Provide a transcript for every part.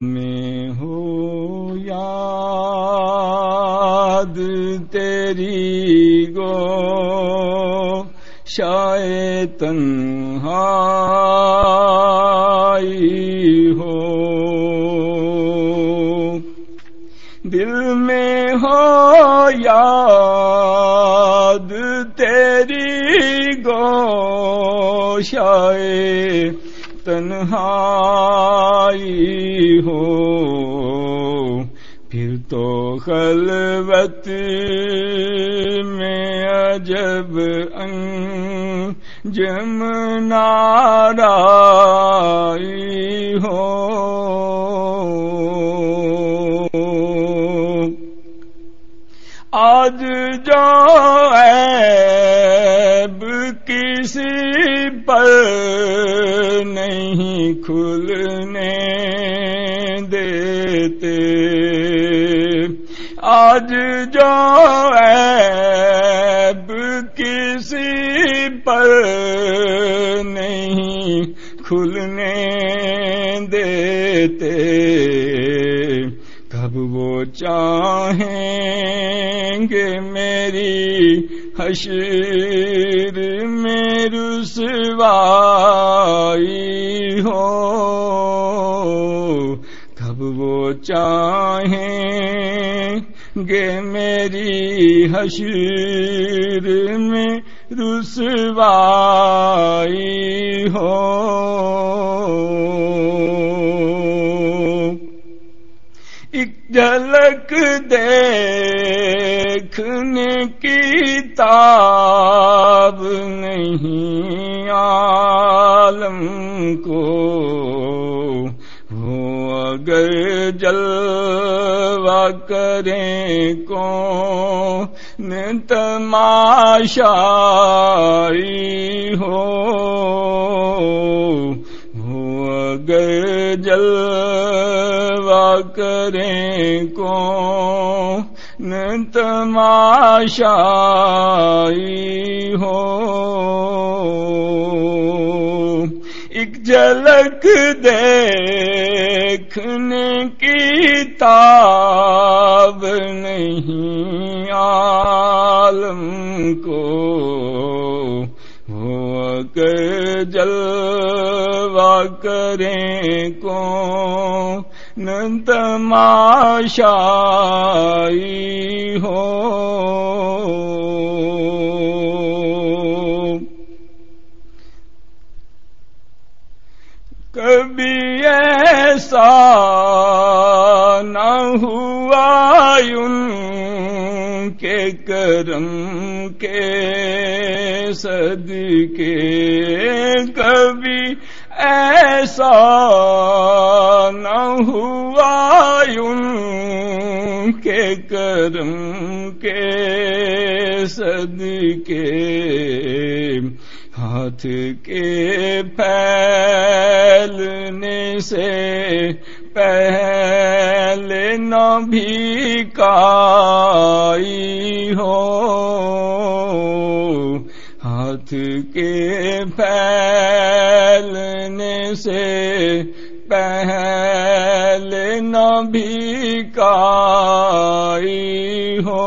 میں ہو یاد تیری گو، شاید تنہائی ہو۔ دل میں ہو یاد تیری گو، شاید تنہائی ہو۔ پھر تو خلوت میں عجب جم نارائی ہو۔ آج جو عیب کسی پر نہیں کھلنے دیتے۔ آج جو عیب کسی پر نہیں کھلنے دیتے۔ کب وہ چاہیں گے میری حشر میں رسوائی ہو، کب وہ چاہیں گے میری حشر میں رسوائی ہو۔ ایک جھلک دیکھنے کی تاب نہیں عالم کو۔ ہو اگر جلوہ کریں کو تماشائی ہو؟ اگر جلوہ کریں کو تماشائی ہو؟ ایک جھلک دیکھنے کی تاب نہیں عالم کو۔ ہو اگر جلوہ کریں کو تماشائی ہو۔ ایسا نہ ہوا ان کے کرم کے صدقے کبھی ایسا نہ ہوا ان کے کرم کے صدقے، ہاتھ کے پھیلنے پہلے نہ بھی کائی ہو۔ ہاتھ کے پھیلنے سے پہلے نہ بھی کائی ہو۔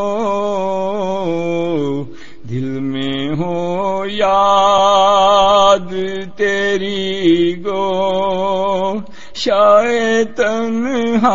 دل میں ہو یاد تیری گو۔ شاید تنہائی